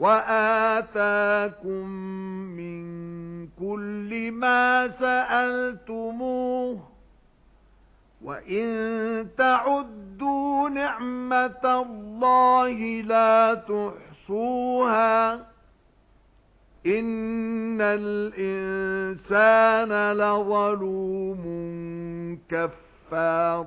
وَآتَاكُم مِّن كُلِّ مَا سَأَلْتُمُوهُ وَإِن تَعُدُّوا نِعْمَةَ اللَّهِ لَا تُحْصُوهَا إِنَّ الْإِنسَانَ لَظَلُومٌ كَفَّارٌ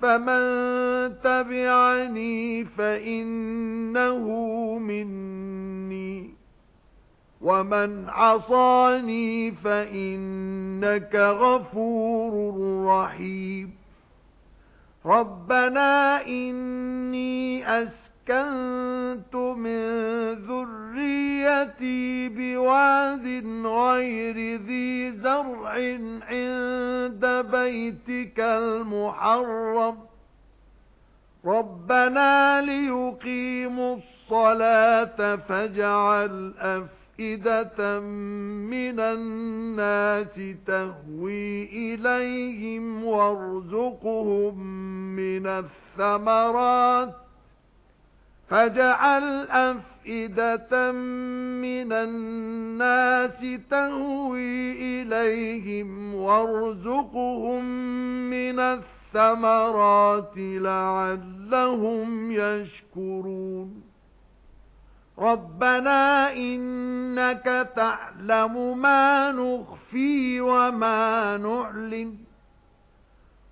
فَمَن تَبِعَنِي فَإِنَّهُ مِنِّي وَمَنْ عَصَانِي فَإِنَّكَ غَفُورٌ رَّحِيمٌ رَبَّنَا إِنِّي أَسْكَنتُ عِندَ بَيْتِكَ الْمُحَرَّمِ. رَبَّنَا لِيُقِيمُوا الصَّلَاةَ فَاجْعَلْ أَفْئِدَةً مِنَ النَّاسِ تَهْوِي إِلَيْهِمْ وَارْزُقْهُم مِّنَ الثَّمَرَاتِ. فَاجْعَلْ أَفْئِدَةً مِنَ النَّاسِ تَهْوِي إِلَيْهِمْ وَارْزُقْهُم مِّنَ الثَّمَرَاتِ لَعَلَّهُمْ يَشْكُرُونَ رَبَّنَا إِنَّكَ تَعْلَمُ مَا نُخْفِي وَمَا نُعْلِنُ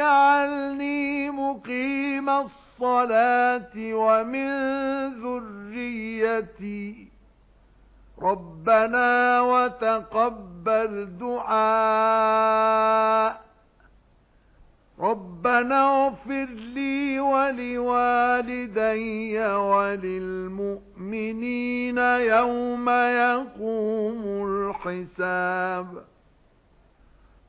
رَبِّ اجْعَلْنِي مُقِيمَ الصَّلَاةِ وَمِن ذُرِّيَّتِي. رَبَّنَا وَتَقَبَّلْ دُعَاءِ. رَبَّنَا اغْفِرْ لِي وَلِوَالِدَيَّ وَلِلْمُؤْمِنِينَ يَوْمَ يَقُومُ الْحِسَابُ.